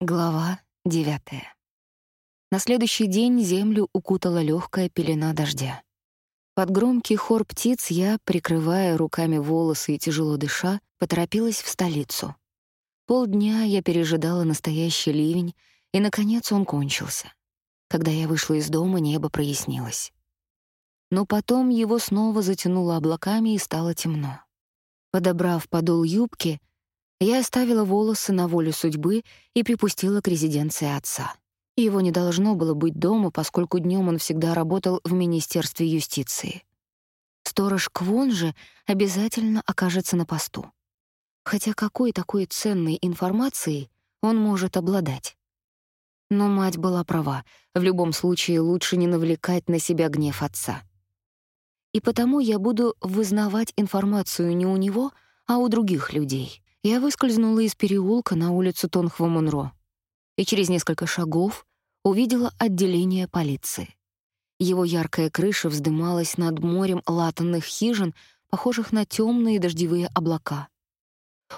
Глава девятая. На следующий день землю укутала легкая пелена дождя. Под громкий хор птиц я, прикрывая руками волосы и тяжело дыша, поторопилась в столицу. Полдня я пережидала настоящий ливень, и, наконец, он кончился. Когда я вышла из дома, небо прояснилось. Но потом его снова затянуло облаками и стало темно. Подобрав подол юбки, я оставила волосы на волю судьбы и припустила к резиденции отца. Его не должно было быть дома, поскольку днем он всегда работал в Министерстве юстиции. Сторож Квон же обязательно окажется на посту. Хотя какой такой ценной информацией он может обладать? Но мать была права. В любом случае лучше не навлекать на себя гнев отца. И потому я буду вызнавать информацию не у него, а у других людей. Я выскользнула из переулка на улицу Тонхва-Монро и через несколько шагов увидела отделение полиции. Его яркая крыша вздымалась над морем латанных хижин, похожих на темные дождевые облака.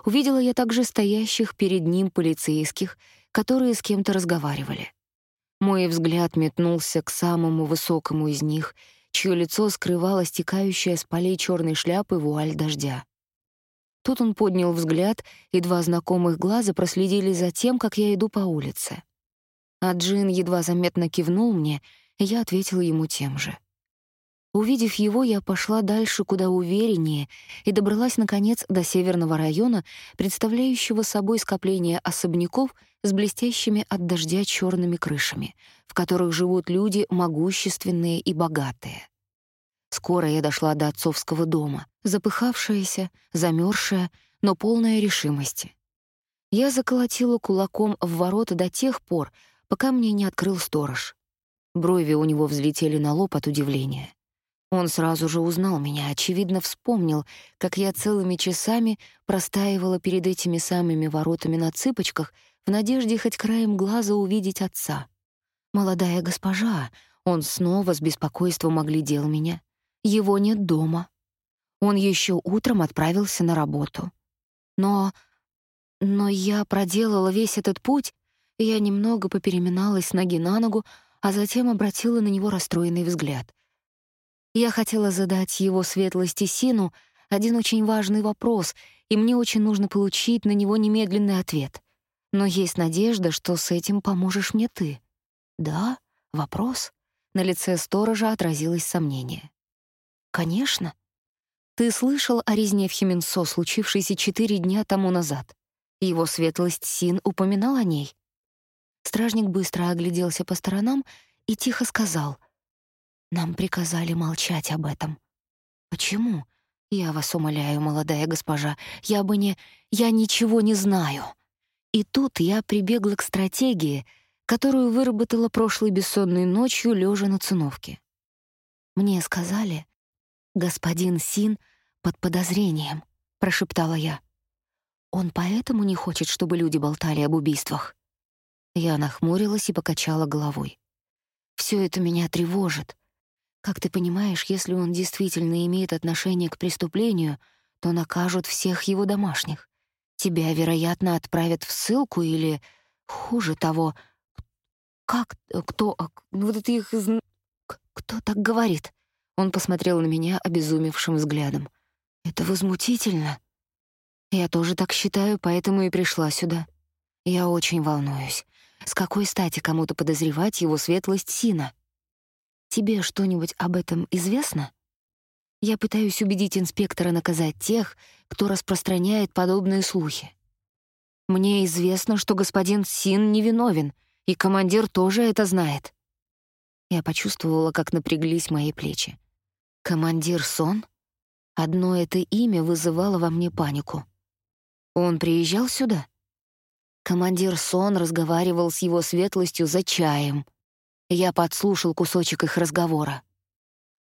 Увидела я также стоящих перед ним полицейских, которые с кем-то разговаривали. Мой взгляд метнулся к самому высокому из них, чье лицо скрывало стекающая с полей черной шляпы вуаль дождя. Тут он поднял взгляд, и два знакомых глаза проследили за тем, как я иду по улице. А Джин едва заметно кивнул мне, и я ответила ему тем же. Увидев его, я пошла дальше куда увереннее и добралась, наконец, до северного района, представляющего собой скопление особняков с блестящими от дождя черными крышами, в которых живут люди могущественные и богатые. Скоро я дошла до отцовского дома, запыхавшаяся, замерзшая, но полная решимости. Я заколотила кулаком в ворота до тех пор, пока мне не открыл сторож. Брови у него взлетели на лоб от удивления. Он сразу же узнал меня, очевидно, вспомнил, как я целыми часами простаивала перед этими самыми воротами на цыпочках в надежде хоть краем глаза увидеть отца. Молодая госпожа, он снова с беспокойством оглядел меня. Его нет дома. Он еще утром отправился на работу. Но... Но я проделала весь этот путь, я немного попереминалась с ноги на ногу, а затем обратила на него расстроенный взгляд. Я хотела задать его светлости Сину один очень важный вопрос, и мне очень нужно получить на него немедленный ответ. Но есть надежда, что с этим поможешь мне ты. Да? Вопрос? На лице сторожа отразилось сомнение. Конечно. Ты слышал о резне в Хименсо, случившейся четыре дня тому назад. Его светлость Син упоминал о ней. Стражник быстро огляделся по сторонам и тихо сказал: "Нам приказали молчать об этом. Почему? Я вас умоляю, молодая госпожа, я бы не я ничего не знаю". И тут я прибегла к стратегии, которую выработала прошлой бессонной ночью, лежа на циновке. Мне сказали, «Господин Син под подозрением», — прошептала я. «Он поэтому не хочет, чтобы люди болтали об убийствах?» Я нахмурилась и покачала головой. «Всё это меня тревожит. Как ты понимаешь, если он действительно имеет отношение к преступлению, то накажут всех его домашних. Тебя, вероятно, отправят в ссылку или, хуже того, как, кто, вот это их, кто так говорит?» Он посмотрел на меня обезумевшим взглядом. «Это возмутительно. Я тоже так считаю, поэтому и пришла сюда. Я очень волнуюсь. С какой стати кому-то подозревать его светлость Сина? Тебе что-нибудь об этом известно? Я пытаюсь убедить инспектора наказать тех, кто распространяет подобные слухи. Мне известно, что господин Син невиновен, и командир тоже это знает». Я почувствовала, как напряглись мои плечи. Командир Сон? Одно это имя вызывало во мне панику. Он приезжал сюда? Командир Сон разговаривал с его светлостью за чаем. Я подслушал кусочек их разговора.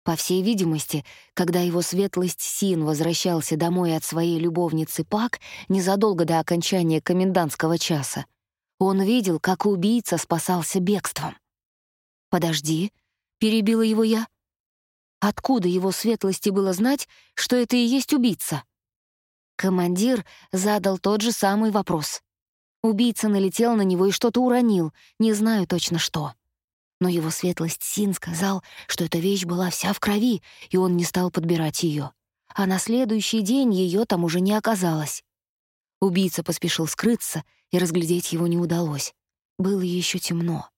По всей видимости, когда его светлость Син возвращался домой от своей любовницы Пак незадолго до окончания комендантского часа, он видел, как убийца спасался бегством. «Подожди», — перебила его я, — Откуда его светлости было знать, что это и есть убийца? Командир задал тот же самый вопрос. Убийца налетел на него и что-то уронил, не знаю точно что. Но его светлость Син сказал, что эта вещь была вся в крови, и он не стал подбирать ее. А на следующий день ее там уже не оказалось. Убийца поспешил скрыться, и разглядеть его не удалось. Было еще темно.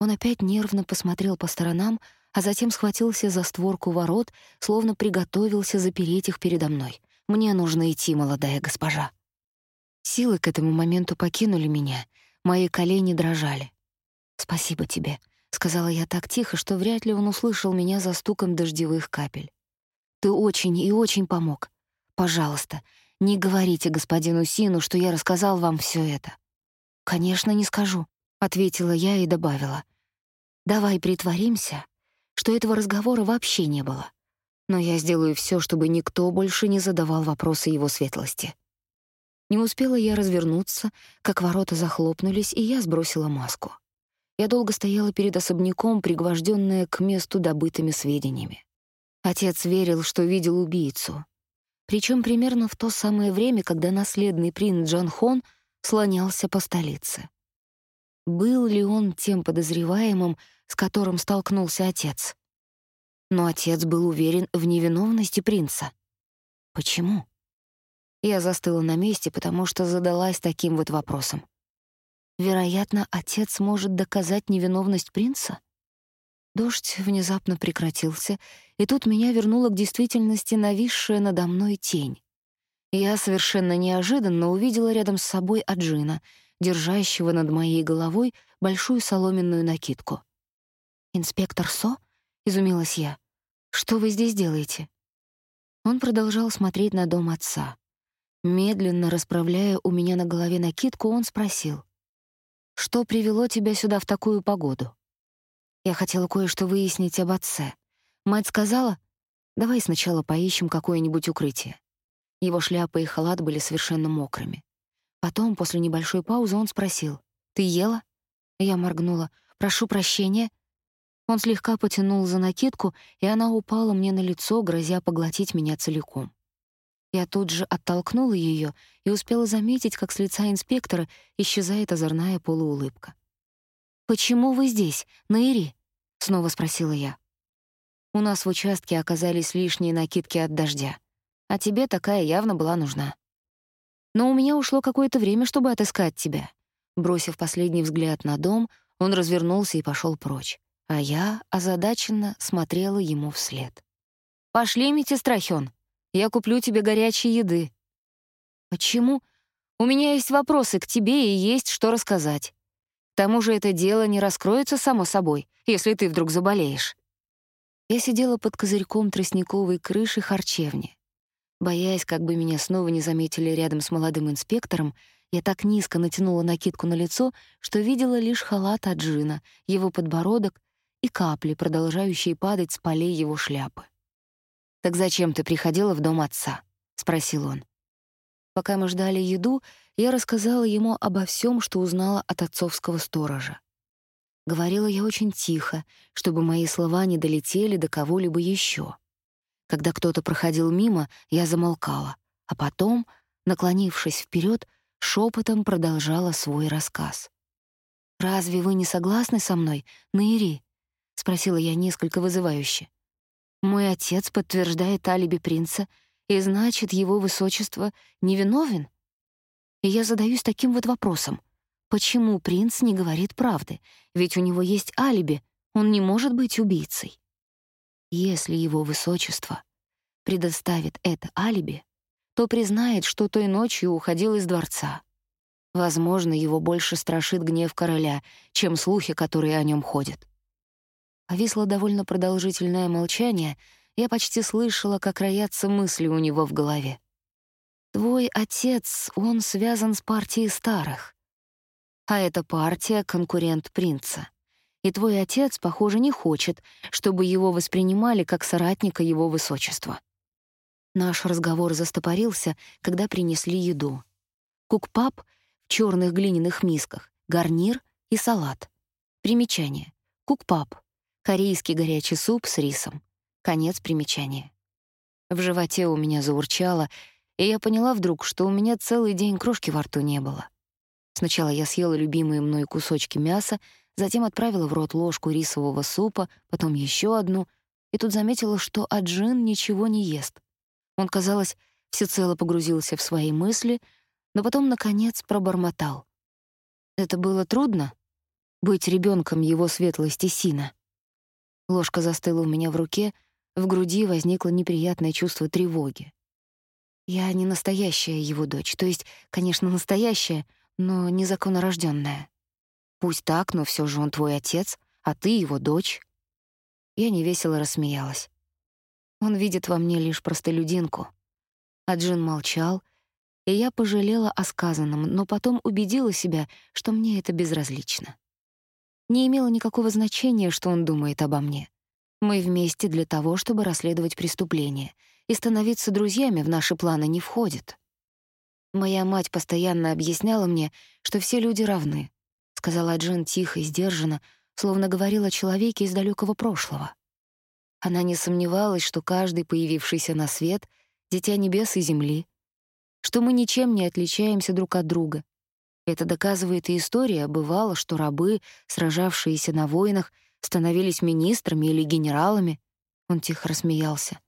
Он опять нервно посмотрел по сторонам, а затем схватился за створку ворот, словно приготовился запереть их передо мной. «Мне нужно идти, молодая госпожа». Силы к этому моменту покинули меня, мои колени дрожали. «Спасибо тебе», — сказала я так тихо, что вряд ли он услышал меня за стуком дождевых капель. «Ты очень и очень помог. Пожалуйста, не говорите господину Сину, что я рассказал вам все это». «Конечно, не скажу», — ответила я и добавила. «Давай притворимся, что этого разговора вообще не было. Но я сделаю все, чтобы никто больше не задавал вопросы его светлости». Не успела я развернуться, как ворота захлопнулись, и я сбросила маску. Я долго стояла перед особняком, пригвожденная к месту добытыми сведениями. Отец верил, что видел убийцу, причем примерно в то самое время, когда наследный принц Джан Хон слонялся по столице. Был ли он тем подозреваемым, с которым столкнулся отец? Но отец был уверен в невиновности принца. Почему? Я застыла на месте, потому что задалась таким вот вопросом. Вероятно, отец может доказать невиновность принца? Дождь внезапно прекратился, и тут меня вернула к действительности нависшая надо мной тень. Я совершенно неожиданно увидела рядом с собой Аджина, держащего над моей головой большую соломенную накидку. «Инспектор Со?» — изумилась я. «Что вы здесь делаете?» Он продолжал смотреть на дом отца. Медленно расправляя у меня на голове накидку, он спросил. «Что привело тебя сюда в такую погоду?» Я хотела кое-что выяснить об отце. Мать сказала, давай сначала поищем какое-нибудь укрытие. Его шляпа и халат были совершенно мокрыми. Потом, после небольшой паузы, он спросил, «Ты ела?» Я моргнула. «Прошу прощения». Он слегка потянул за накидку, и она упала мне на лицо, грозя поглотить меня целиком. Я тут же оттолкнула ее и успела заметить, как с лица инспектора исчезает озорная полуулыбка. «Почему вы здесь, Наири?» — снова спросила я. «У нас в участке оказались лишние накидки от дождя, а тебе такая явно была нужна. Но у меня ушло какое-то время, чтобы отыскать тебя». Бросив последний взгляд на дом, он развернулся и пошел прочь, а я озадаченно смотрела ему вслед. «Пошли, Митистрахён, я куплю тебе горячей еды». «Почему? У меня есть вопросы к тебе и есть что рассказать тому же это дело не раскроется само собой, если ты вдруг заболеешь. Я сидела под козырьком тростниковой крыши харчевни. Боясь, как бы меня снова не заметили рядом с молодым инспектором, я так низко натянула накидку на лицо, что видела лишь халат от Джина, его подбородок и капли, продолжающие падать с полей его шляпы. «Так зачем ты приходила в дом отца?» — спросил он. Пока мы ждали еду, я рассказала ему обо всем, что узнала от отцовского сторожа. Говорила я очень тихо, чтобы мои слова не долетели до кого-либо еще. Когда кто-то проходил мимо, я замолкала, а потом, наклонившись вперед, шепотом продолжала свой рассказ. «Разве вы не согласны со мной, Наири?» — спросила я несколько вызывающе. «Мой отец подтверждает алиби принца — и значит, его высочество невиновен? И я задаюсь таким вот вопросом. Почему принц не говорит правды? Ведь у него есть алиби, он не может быть убийцей. Если его высочество предоставит это алиби, то признает, что той ночью уходил из дворца. Возможно, его больше страшит гнев короля, чем слухи, которые о нем ходят. Повисло довольно продолжительное молчание, я почти слышала, как роятся мысли у него в голове. «Твой отец, он связан с партией старых. А эта партия — конкурент принца. И твой отец, похоже, не хочет, чтобы его воспринимали как соратника его высочества». Наш разговор застопорился, когда принесли еду. Кукпап в черных глиняных мисках, гарнир и салат. Примечание. Кукпап — корейский горячий суп с рисом. Конец примечания. В животе у меня заурчало, и я поняла вдруг, что у меня целый день крошки во рту не было. Сначала я съела любимые мной кусочки мяса, затем отправила в рот ложку рисового супа, потом еще одну, и тут заметила, что Аджин ничего не ест. Он, казалось, всецело погрузился в свои мысли, но потом, наконец, пробормотал. Это было трудно — быть ребенком его светлости Сина. Ложка застыла у меня в руке, в груди возникло неприятное чувство тревоги. Я не настоящая его дочь, то есть, конечно, настоящая, но незаконнорождённая. Пусть так, но всё же он твой отец, а ты его дочь. Я невесело рассмеялась. Он видит во мне лишь простолюдинку. А Джин молчал, и я пожалела о сказанном, но потом убедила себя, что мне это безразлично. Не имело никакого значения, что он думает обо мне. Мы вместе для того, чтобы расследовать преступление, и становиться друзьями в наши планы не входит. Моя мать постоянно объясняла мне, что все люди равны, сказала Джин тихо и сдержанно, словно говорила о человеке из далекого прошлого. Она не сомневалась, что каждый появившийся на свет — дитя небес и земли, что мы ничем не отличаемся друг от друга. Это доказывает и история. Бывало, что рабы, сражавшиеся на войнах, становились министрами или генералами. Он тихо рассмеялся.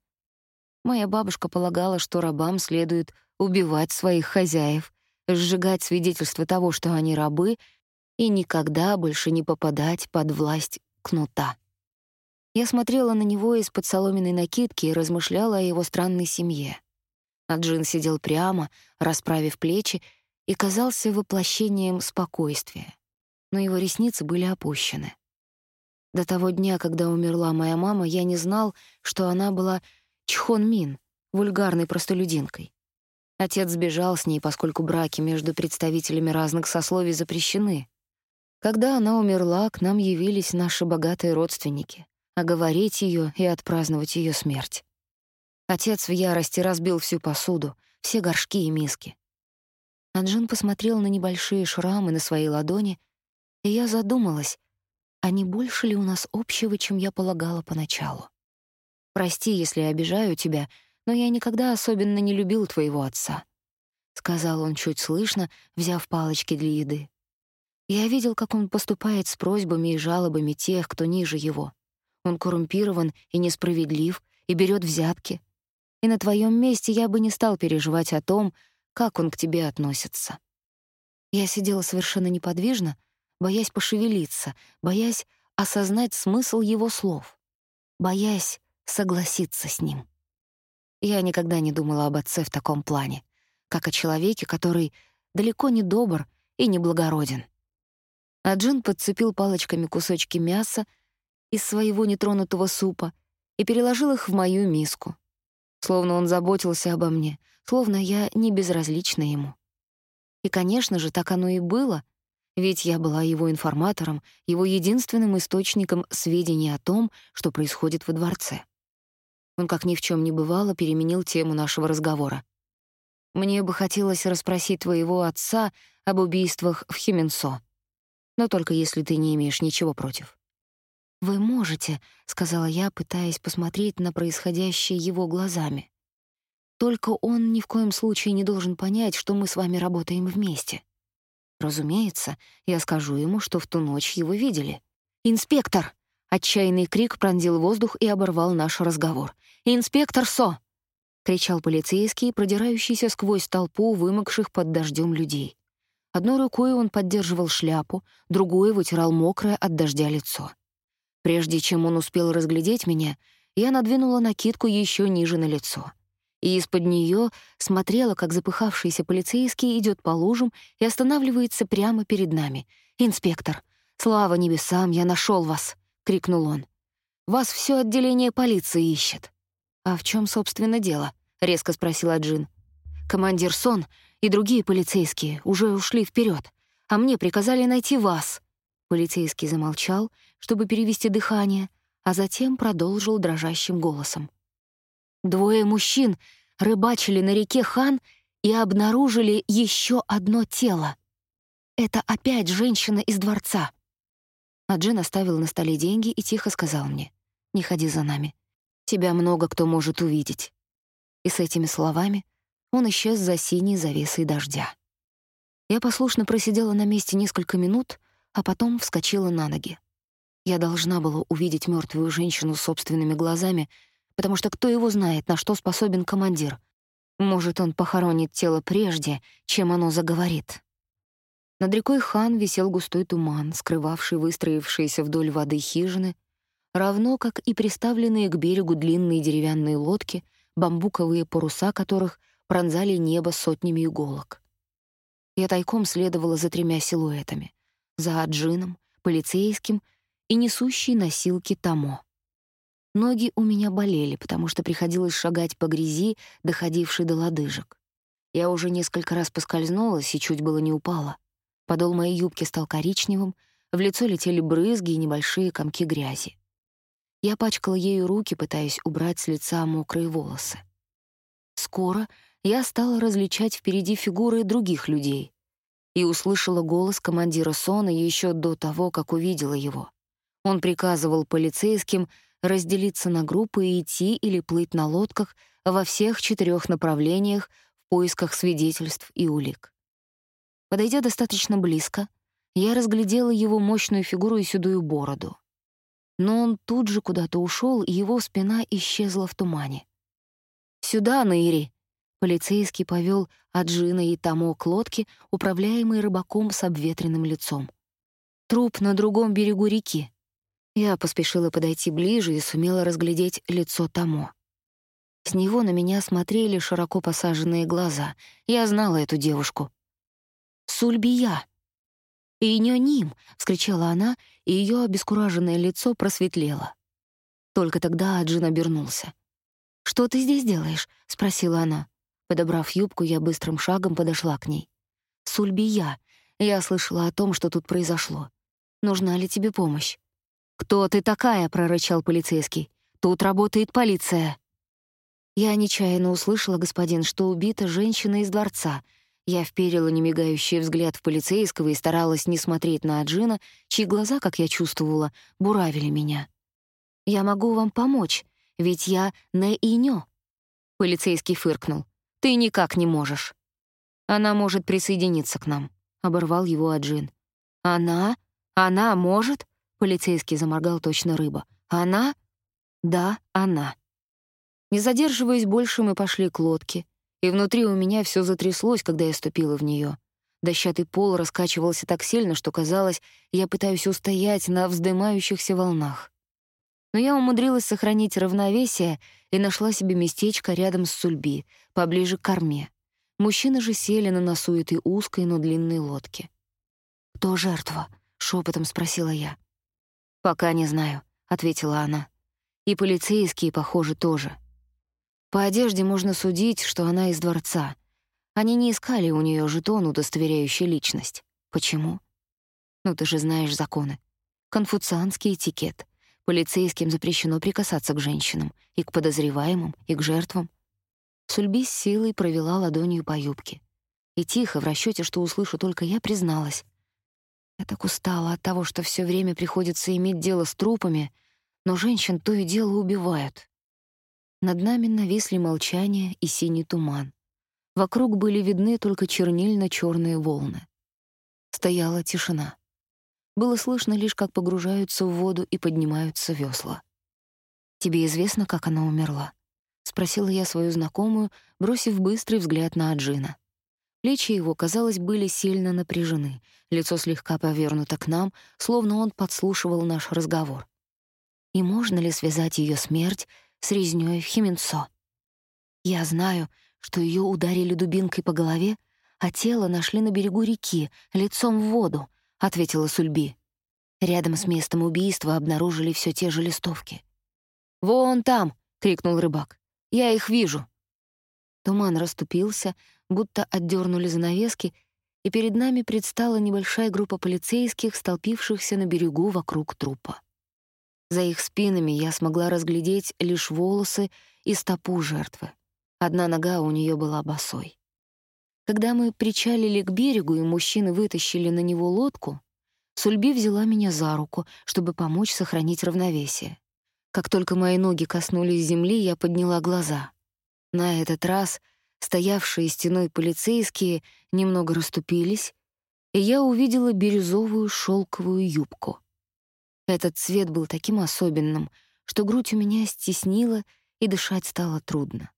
Моя бабушка полагала, что рабам следует убивать своих хозяев, сжигать свидетельства того, что они рабы, и никогда больше не попадать под власть кнута. Я смотрела на него из-под соломенной накидки и размышляла о его странной семье. А Джин сидел прямо, расправив плечи, и казался воплощением спокойствия. Но его ресницы были опущены. До того дня, когда умерла моя мама, я не знал, что она была Чхон Мин, вульгарной простолюдинкой. Отец сбежал с ней, поскольку браки между представителями разных сословий запрещены. Когда она умерла, к нам явились наши богатые родственники, оговорить ее и отпраздновать ее смерть. Отец в ярости разбил всю посуду, все горшки и миски. Анжин посмотрел на небольшие шрамы на своей ладони, и я задумалась, а не больше ли у нас общего, чем я полагала поначалу. «Прости, если обижаю тебя, но я никогда особенно не любил твоего отца», — сказал он чуть слышно, взяв палочки для еды. Я видел, как он поступает с просьбами и жалобами тех, кто ниже его. Он коррумпирован и несправедлив, и берет взятки. И на твоем месте я бы не стал переживать о том, как он к тебе относится. Я сидела совершенно неподвижно, боясь пошевелиться, боясь осознать смысл его слов, боясь согласиться с ним. Я никогда не думала об отце в таком плане, как о человеке, который далеко не добр и не благороден. А Джин подцепил палочками кусочки мяса из своего нетронутого супа и переложил их в мою миску. Словно он заботился обо мне, словно я не безразлична ему. И, конечно же, так оно и было, ведь я была его информатором, его единственным источником сведений о том, что происходит во дворце. Он, как ни в чем не бывало, переменил тему нашего разговора. «Мне бы хотелось расспросить твоего отца об убийствах в Хименсо, но только если ты не имеешь ничего против». «Вы можете», — сказала я, пытаясь посмотреть на происходящее его глазами. «Только он ни в коем случае не должен понять, что мы с вами работаем вместе». Разумеется, я скажу ему, что в ту ночь его видели. «Инспектор!» — отчаянный крик пронзил воздух и оборвал наш разговор. «Инспектор Со!» — кричал полицейский, продирающийся сквозь толпу вымокших под дождем людей. Одной рукой он поддерживал шляпу, другой вытирал мокрое от дождя лицо. Прежде чем он успел разглядеть меня, я надвинула накидку еще ниже на лицо. И из-под нее смотрела, как запыхавшийся полицейский идет по лужам и останавливается прямо перед нами. «Инспектор, слава небесам, я нашел вас!» — крикнул он. «Вас все отделение полиции ищет». «А в чем, собственно, дело?» — резко спросила Джин. «Командир Сон и другие полицейские уже ушли вперед, а мне приказали найти вас». Полицейский замолчал, чтобы перевести дыхание, а затем продолжил дрожащим голосом. Двое мужчин рыбачили на реке Хан и обнаружили еще одно тело. Это опять женщина из дворца. А Джин оставил на столе деньги и тихо сказал мне, «Не ходи за нами. Тебя много кто может увидеть». И с этими словами он исчез за синей завесой дождя. Я послушно просидела на месте несколько минут, а потом вскочила на ноги. Я должна была увидеть мертвую женщину собственными глазами, потому что кто его знает, на что способен командир. Может, он похоронит тело прежде, чем оно заговорит. Над рекой Хан висел густой туман, скрывавший выстроившиеся вдоль воды хижины, равно как и приставленные к берегу длинные деревянные лодки, бамбуковые паруса которых пронзали небо сотнями иголок. Я тайком следовала за тремя силуэтами — за Аджином, полицейским и несущей носилки Тамо. Ноги у меня болели, потому что приходилось шагать по грязи, доходившей до лодыжек. Я уже несколько раз поскользнулась и чуть было не упала. Подол моей юбки стал коричневым, в лицо летели брызги и небольшие комки грязи. Я пачкала ею руки, пытаясь убрать с лица мокрые волосы. Скоро я стала различать впереди фигуры других людей и услышала голос командира Сона еще до того, как увидела его. Он приказывал полицейским разделиться на группы и идти или плыть на лодках во всех четырех направлениях в поисках свидетельств и улик. Подойдя достаточно близко, я разглядела его мощную фигуру и седую бороду. Но он тут же куда-то ушел, и его спина исчезла в тумане. «Сюда, Наири!» Полицейский повел Аджина и Тамо к лодке, управляемой рыбаком с обветренным лицом. «Труп на другом берегу реки. Я поспешила подойти ближе и сумела разглядеть лицо Тамо. С него на меня смотрели широко посаженные глаза. Я знала эту девушку. «Сульбия!» «И ним!» — вскричала она, и ее обескураженное лицо просветлело. Только тогда Аджин обернулся. «Что ты здесь делаешь?» — спросила она. Подобрав юбку, я быстрым шагом подошла к ней. «Сульбия, я слышала о том, что тут произошло. Нужна ли тебе помощь?» «Кто ты такая?» — прорычал полицейский. «Тут работает полиция». Я нечаянно услышала, господин, что убита женщина из дворца. Я вперила немигающий взгляд в полицейского и старалась не смотреть на Аджина, чьи глаза, как я чувствовала, буравили меня. «Я могу вам помочь, ведь я не инё». Полицейский фыркнул. «Ты никак не можешь». «Она может присоединиться к нам», — оборвал его Аджин. «Она? Она может?» Полицейский заморгал точно рыба. «Она?» «Да, она». Не задерживаясь больше, мы пошли к лодке, и внутри у меня все затряслось, когда я ступила в нее. Дощатый пол раскачивался так сильно, что казалось, я пытаюсь устоять на вздымающихся волнах. Но я умудрилась сохранить равновесие и нашла себе местечко рядом с Сульби, поближе к корме. Мужчины же сели на носу этой узкой, но длинной лодки. «Кто жертва?» — шепотом спросила я. «Пока не знаю», — ответила она. «И полицейские, похоже, тоже. По одежде можно судить, что она из дворца. Они не искали у нее жетон, удостоверяющий личность. Почему? Ну, ты же знаешь законы. Конфуцианский этикет. Полицейским запрещено прикасаться к женщинам, и к подозреваемым, и к жертвам. Сульби с силой провела ладонью по юбке. И тихо, в расчете, что услышу только я, призналась. Я так устала от того, что все время приходится иметь дело с трупами, но женщин то и дело убивают. Над нами нависли молчание и синий туман. Вокруг были видны только чернильно черные волны. Стояла тишина. Было слышно лишь, как погружаются в воду и поднимаются весла. «Тебе известно, как она умерла?» — спросила я свою знакомую, бросив быстрый взгляд на Аджина. Плечи его, казалось, были сильно напряжены, лицо слегка повернуто к нам, словно он подслушивал наш разговор. И можно ли связать ее смерть с резнёй в Хименцо? Я знаю, что ее ударили дубинкой по голове, а тело нашли на берегу реки, лицом в воду, ответила Сульби. Рядом с местом убийства обнаружили все те же листовки. «Вон там!» — крикнул рыбак. «Я их вижу!» Туман расступился, будто отдернули занавески, и перед нами предстала небольшая группа полицейских, столпившихся на берегу вокруг трупа. За их спинами я смогла разглядеть лишь волосы и стопу жертвы. Одна нога у нее была босой. Когда мы причалили к берегу, и мужчины вытащили на него лодку, Сульби взяла меня за руку, чтобы помочь сохранить равновесие. Как только мои ноги коснулись земли, я подняла глаза. На этот раз Стоявшие стеной полицейские немного расступились, и я увидела бирюзовую шелковую юбку. Этот цвет был таким особенным, что грудь у меня стеснила, и дышать стало трудно.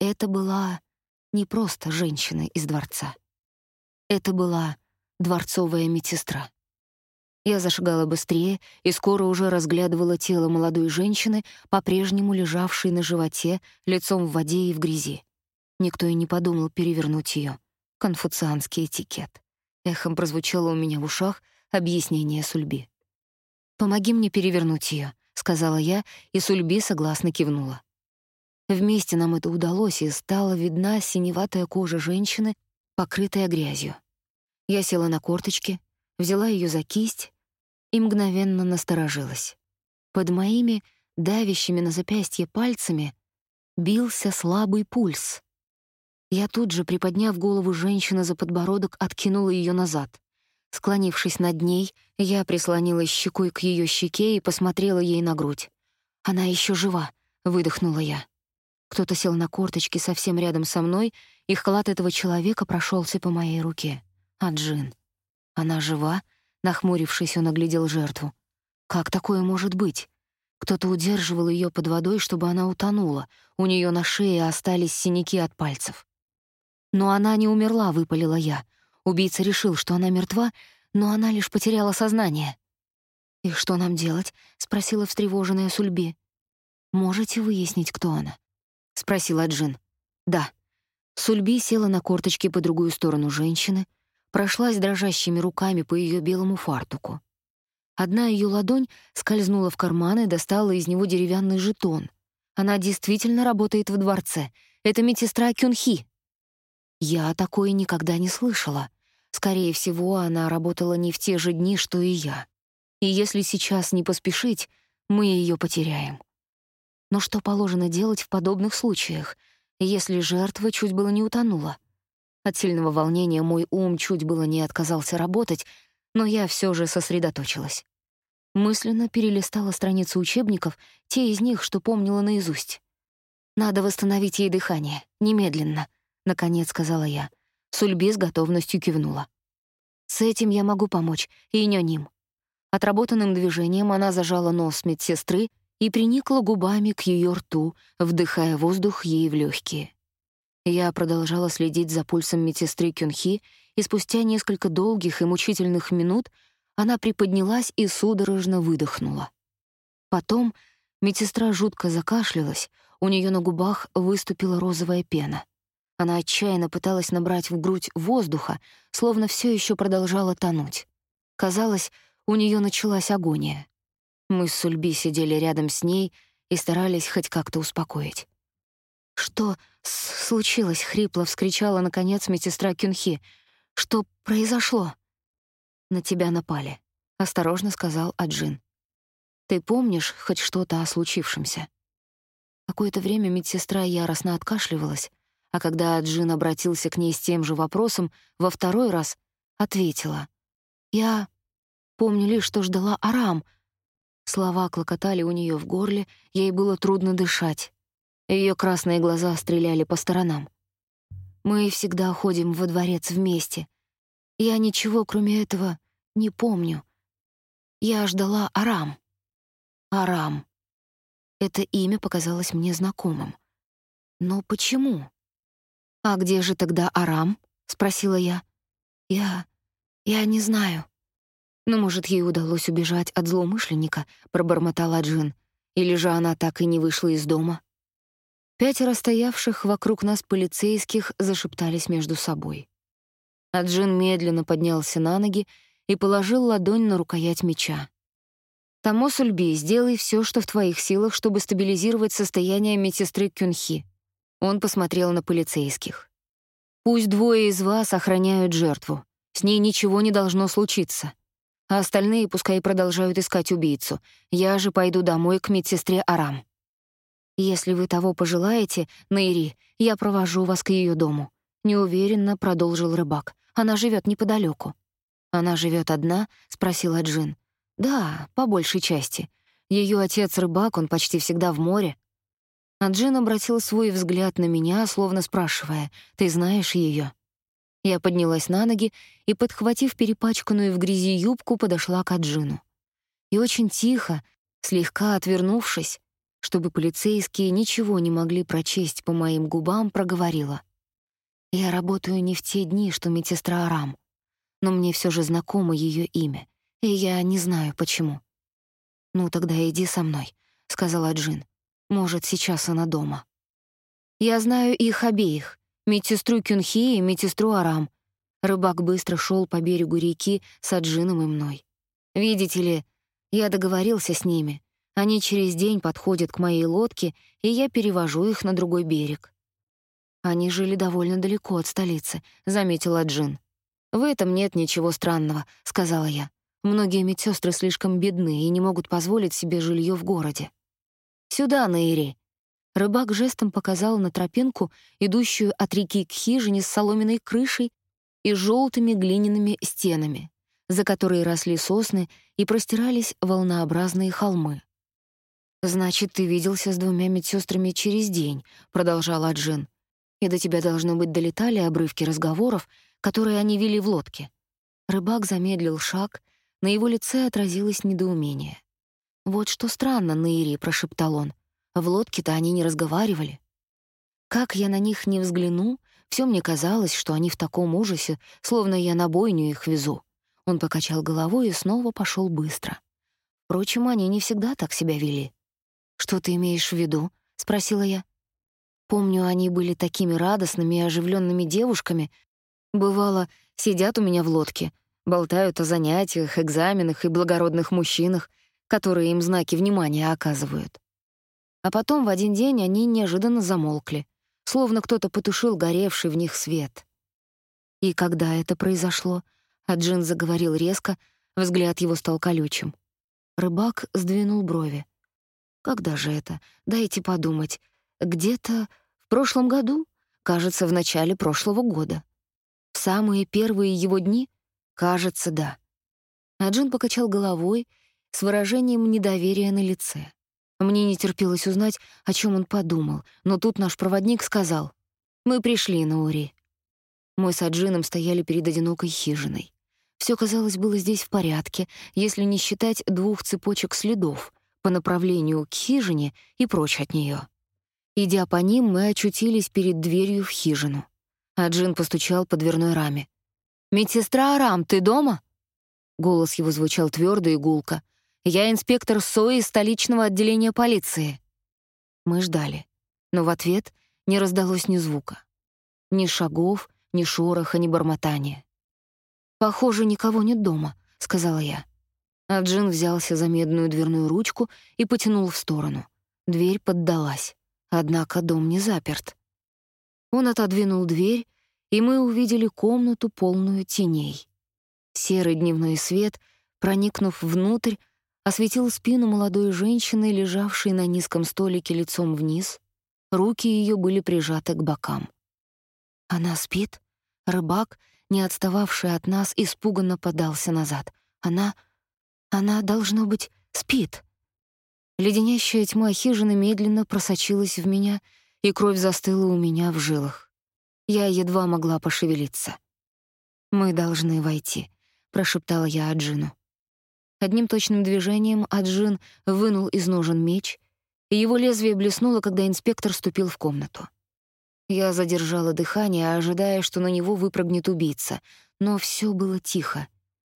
Это была не просто женщина из дворца. Это была дворцовая медсестра. Я зашагала быстрее и скоро уже разглядывала тело молодой женщины, по-прежнему лежавшей на животе, лицом в воде и в грязи. Никто и не подумал перевернуть ее. Конфуцианский этикет. Эхом прозвучало у меня в ушах объяснение Сульби. «Помоги мне перевернуть ее, сказала я, и Сульби согласно кивнула. Вместе нам это удалось, и стала видна синеватая кожа женщины, покрытая грязью. Я села на корточки, взяла ее за кисть и мгновенно насторожилась. Под моими давящими на запястье пальцами бился слабый пульс. Я тут же, приподняв голову женщины за подбородок, откинула ее назад. Склонившись над ней, я прислонилась щекой к ее щеке и посмотрела ей на грудь. «Она еще жива», — выдохнула я. Кто-то сел на корточки совсем рядом со мной, и халат этого человека прошелся по моей руке. А Джин? Она жива? Нахмурившись, он оглядел жертву. Как такое может быть? Кто-то удерживал ее под водой, чтобы она утонула. У нее на шее остались синяки от пальцев. Но она не умерла, выпалила я. Убийца решил, что она мертва, но она лишь потеряла сознание. «И что нам делать?» — спросила встревоженная Сульби. «Можете выяснить, кто она?» — спросила Джин. «Да». Сульби села на корточки по другую сторону женщины, прошлась дрожащими руками по ее белому фартуку. Одна ее ладонь скользнула в карман и достала из него деревянный жетон. Она действительно работает в дворце. Это медсестра Кюнхи. Я такое никогда не слышала. Скорее всего, она работала не в те же дни, что и я. И если сейчас не поспешить, мы ее потеряем. Но что положено делать в подобных случаях, если жертва чуть было не утонула? От сильного волнения мой ум чуть было не отказался работать, но я все же сосредоточилась. Мысленно перелистала страницы учебников, те из них, что помнила наизусть. Надо восстановить ей дыхание, немедленно —— наконец сказала я. Сульби с готовностью кивнула. «С этим я могу помочь, и няним». Отработанным движением она зажала нос медсестры и приникла губами к ее рту, вдыхая воздух ей в легкие. Я продолжала следить за пульсом медсестры Кюнхи, и спустя несколько долгих и мучительных минут она приподнялась и судорожно выдохнула. Потом медсестра жутко закашлялась, у нее на губах выступила розовая пена. Она отчаянно пыталась набрать в грудь воздуха, словно все еще продолжала тонуть. Казалось, у нее началась агония. Мы с Сульби сидели рядом с ней и старались хоть как-то успокоить. «Что случилось?» — хрипло вскричала, наконец, медсестра Кюнхи. «Что произошло?» «На тебя напали», — осторожно сказал Аджин. «Ты помнишь хоть что-то о случившемся?» Какое-то время медсестра яростно откашливалась, а когда Джин обратился к ней с тем же вопросом, во второй раз ответила. «Я помню лишь, что ждала Арам». Слова клокотали у нее в горле, ей было трудно дышать. Ее красные глаза стреляли по сторонам. «Мы всегда ходим во дворец вместе. Я ничего, кроме этого, не помню. Я ждала Арам». «Арам». Это имя показалось мне знакомым. Но почему? «А где же тогда Арам?» — спросила я. «Я... я не знаю». «Но, может, ей удалось убежать от злоумышленника?» — пробормотала Джин. «Или же она так и не вышла из дома?» Пятеро стоявших вокруг нас полицейских зашептались между собой. А Джин медленно поднялся на ноги и положил ладонь на рукоять меча. «Тамо Сульби, сделай все, что в твоих силах, чтобы стабилизировать состояние медсестры Кюнхи. Он посмотрел на полицейских. «Пусть двое из вас охраняют жертву. С ней ничего не должно случиться. А остальные пускай продолжают искать убийцу. Я же пойду домой к медсестре Арам. Если вы того пожелаете, Нейри, я провожу вас к ее дому», — неуверенно продолжил рыбак. «Она живет неподалеку. «Она живет одна?» — спросила Джин. «Да, по большей части. Ее отец рыбак, он почти всегда в море. А Джин обратил свой взгляд на меня, словно спрашивая, «Ты знаешь ее? Я поднялась на ноги и, подхватив перепачканную в грязи юбку, подошла к Аджину. И очень тихо, слегка отвернувшись, чтобы полицейские ничего не могли прочесть по моим губам, проговорила. «Я работаю не в те дни, что медсестра Арам, но мне все же знакомо ее имя, и я не знаю, почему». «Ну, тогда иди со мной», — сказала Джин. «Может, сейчас она дома». «Я знаю их обеих, медсестру Кюнхи и медсестру Арам». Рыбак быстро шел по берегу реки с Аджином и мной. «Видите ли, я договорился с ними. Они через день подходят к моей лодке, и я перевожу их на другой берег». «Они жили довольно далеко от столицы», — заметила Джин. «В этом нет ничего странного», — сказала я. «Многие медсестры слишком бедны и не могут позволить себе жилье в городе». «Сюда, Наири». Рыбак жестом показал на тропинку, идущую от реки к хижине с соломенной крышей и желтыми глиняными стенами, за которой росли сосны и простирались волнообразные холмы. «Значит, ты виделся с двумя медсестрами через день», — продолжала Джин. «И до тебя, должно быть, долетали обрывки разговоров, которые они вели в лодке». Рыбак замедлил шаг, на его лице отразилось недоумение. «Вот что странно, Наири», — прошептал он. «В лодке-то они не разговаривали». Как я на них не взгляну, все мне казалось, что они в таком ужасе, словно я на бойню их везу. Он покачал головой и снова пошел быстро. Впрочем, они не всегда так себя вели. «Что ты имеешь в виду?» — спросила я. Помню, они были такими радостными и оживленными девушками. Бывало, сидят у меня в лодке, болтают о занятиях, экзаменах и благородных мужчинах, которые им знаки внимания оказывают. А потом в один день они неожиданно замолкли, словно кто-то потушил горевший в них свет. И когда это произошло, а Джин заговорил резко, взгляд его стал колючим. Рыбак сдвинул брови. Когда же это? Дайте подумать. Где-то в прошлом году? Кажется, в начале прошлого года. В самые первые его дни? Кажется, да. А Джин покачал головой с выражением недоверия на лице. Мне не терпелось узнать, о чем он подумал, но тут наш проводник сказал: "Мы пришли на Ури". Мы с Аджином стояли перед одинокой хижиной. Все казалось было здесь в порядке, если не считать двух цепочек следов, по направлению к хижине и прочь от нее. Идя по ним, мы очутились перед дверью в хижину. А Джин постучал по дверной раме. «Медсестра Арам, ты дома?» Голос его звучал твердо и гулко. «Я инспектор СОИ из столичного отделения полиции». Мы ждали, но в ответ не раздалось ни звука. Ни шагов, ни шороха, ни бормотания. «Похоже, никого нет дома», — сказала я. А Джин взялся за медную дверную ручку и потянул в сторону. Дверь поддалась. Однако дом не заперт. Он отодвинул дверь, и мы увидели комнату, полную теней. Серый дневной свет, проникнув внутрь, осветил спину молодой женщины, лежавшей на низком столике лицом вниз. Руки ее были прижаты к бокам. Она спит? Рыбак, не отстававший от нас, испуганно подался назад. Она она, должно быть, спит. Леденящая тьма хижины медленно просочилась в меня, и кровь застыла у меня в жилах. Я едва могла пошевелиться. «Мы должны войти», — прошептала я Аджину. Одним точным движением Аджин вынул из ножен меч, и его лезвие блеснуло, когда инспектор ступил в комнату. Я задержала дыхание, ожидая, что на него выпрыгнет убийца, но все было тихо.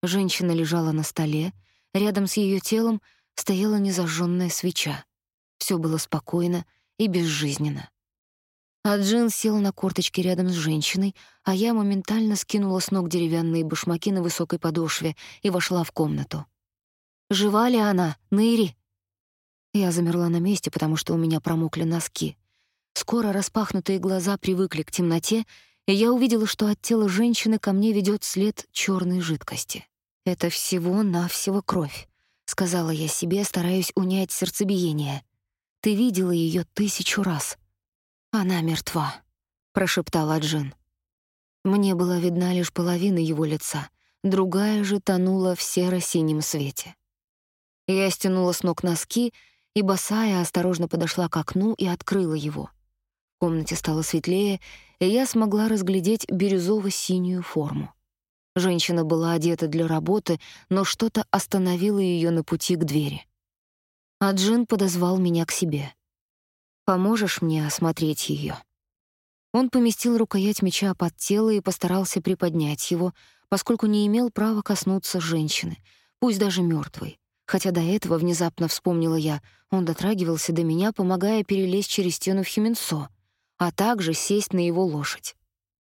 Женщина лежала на столе, Рядом с ее телом стояла незажженная свеча. Все было спокойно и безжизненно. А Джин сел на корточки рядом с женщиной, а я моментально скинула с ног деревянные башмаки на высокой подошве и вошла в комнату. «Жива ли она, Нэри?» Я замерла на месте, потому что у меня промокли носки. Скоро распахнутые глаза привыкли к темноте, и я увидела, что от тела женщины ко мне ведет след черной жидкости. «Это всего-навсего кровь», — сказала я себе, стараясь унять сердцебиение. «Ты видела ее тысячу раз». «Она мертва», — прошептала Джин. Мне была видна лишь половина его лица, другая же тонула в серо-синем свете. Я стянула с ног носки и, босая, осторожно подошла к окну и открыла его. В комнате стало светлее, и я смогла разглядеть бирюзово-синюю форму. Женщина была одета для работы, но что-то остановило ее на пути к двери. А Джин подозвал меня к себе. «Поможешь мне осмотреть ее? Он поместил рукоять меча под тело и постарался приподнять его, поскольку не имел права коснуться женщины, пусть даже мертвой. Хотя до этого внезапно вспомнила я, он дотрагивался до меня, помогая перелезть через стену в Хименсо, а также сесть на его лошадь.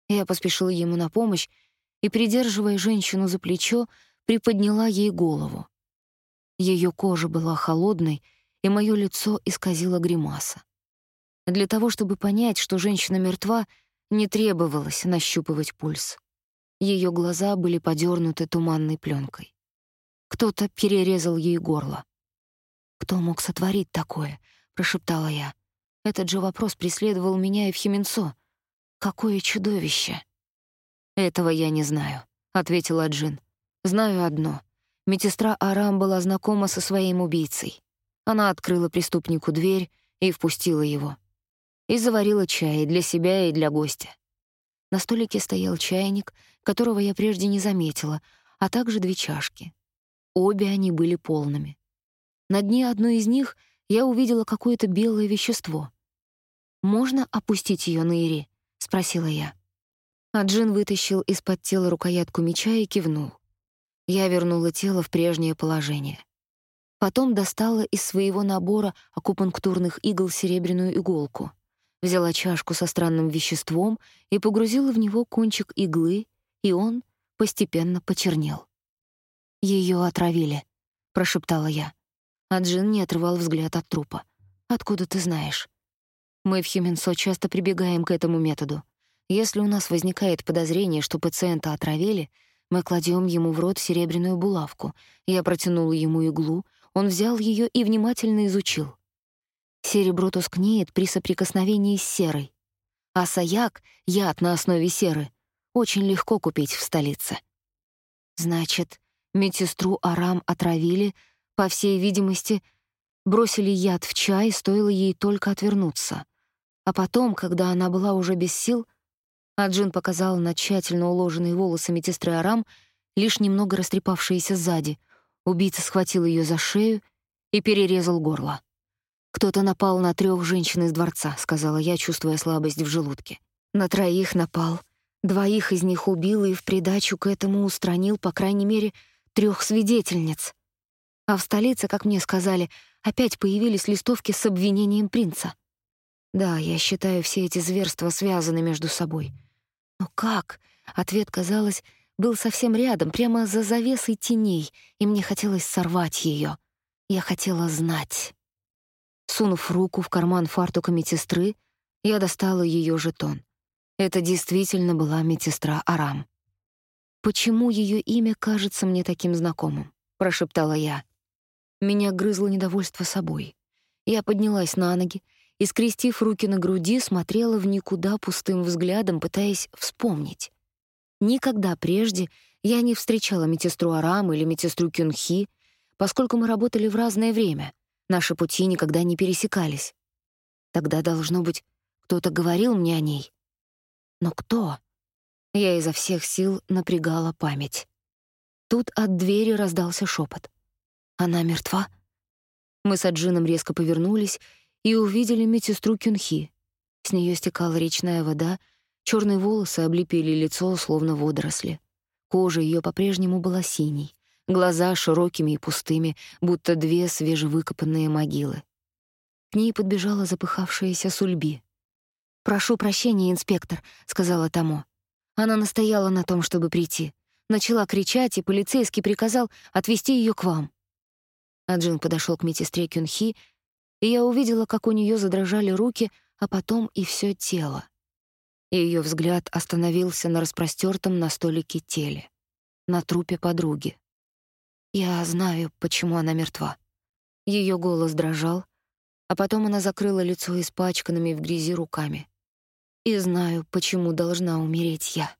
Я поспешила ему на помощь и, придерживая женщину за плечо, приподняла ей голову. Ее кожа была холодной, и мое лицо исказило гримаса. Для того, чтобы понять, что женщина мертва, не требовалось нащупывать пульс. Ее глаза были подернуты туманной пленкой. Кто-то перерезал ей горло. «Кто мог сотворить такое?» — прошептала я. Этот же вопрос преследовал меня и в Хименцо. «Какое чудовище!» «Этого я не знаю», — ответила Джин. «Знаю одно. Медсестра Арам была знакома со своим убийцей. Она открыла преступнику дверь и впустила его. И заварила чай для себя и для гостя. На столике стоял чайник, которого я прежде не заметила, а также две чашки. Обе они были полными. На дне одной из них я увидела какое-то белое вещество. «Можно опустить ее на Ири?» — спросила я. А Джин вытащил из-под тела рукоятку меча и кивнул. Я вернула тело в прежнее положение. Потом достала из своего набора акупунктурных игл серебряную иголку, взяла чашку со странным веществом и погрузила в него кончик иглы, и он постепенно почернел. Ее отравили», — прошептала я. А Джин не отрывал взгляд от трупа. «Откуда ты знаешь?» «Мы в Хименсо часто прибегаем к этому методу. Если у нас возникает подозрение, что пациента отравили, мы кладем ему в рот серебряную булавку. Я протянула ему иглу, он взял ее и внимательно изучил. Серебро тускнеет при соприкосновении с серой. А саяк, яд на основе серы, очень легко купить в столице. Значит, Медсестру Арам отравили, по всей видимости, бросили яд в чай, стоило ей только отвернуться. А потом, когда она была уже без сил, Аджин показал на тщательно уложенные волосы медсестры Арам, лишь немного растрепавшиеся сзади. Убийца схватил ее за шею и перерезал горло. «Кто-то напал на трех женщин из дворца», — сказала я, чувствуя слабость в желудке. «На троих напал. Двоих из них убил и в придачу к этому устранил, по крайней мере, трех свидетельниц. А в столице, как мне сказали, опять появились листовки с обвинением принца. Да, я считаю, все эти зверства связаны между собой. Но как? Ответ, казалось, был совсем рядом, прямо за завесой теней, и мне хотелось сорвать ее. Я хотела знать. Сунув руку в карман фартука медсестры, я достала ее жетон. Это действительно была медсестра Арам. «Почему ее имя кажется мне таким знакомым?» — прошептала я. Меня грызло недовольство собой. Я поднялась на ноги и, скрестив руки на груди, смотрела в никуда пустым взглядом, пытаясь вспомнить. Никогда прежде я не встречала медсестру Арам или медсестру Кюнхи, поскольку мы работали в разное время. Наши пути никогда не пересекались. Тогда, должно быть, кто-то говорил мне о ней. Но кто? Я изо всех сил напрягала память. Тут от двери раздался шепот. «Она мертва?» Мы с Аджином резко повернулись и увидели медсестру Кюнхи. С нее стекала речная вода, черные волосы облепили лицо, словно водоросли. Кожа ее по-прежнему была синей, глаза широкими и пустыми, будто две свежевыкопанные могилы. К ней подбежала запыхавшаяся Сульби. «Прошу прощения, инспектор», — сказала Тамо. Она настояла на том, чтобы прийти. Начала кричать, и полицейский приказал отвезти ее к вам. Аджин подошел к медсестре Кюнхи, и я увидела, как у нее задрожали руки, а потом и все тело. Ее взгляд остановился на распростертом на столике теле, на трупе подруги. Я знаю, почему она мертва. Ее голос дрожал, а потом она закрыла лицо испачканными в грязи руками и знаю, почему должна умереть я.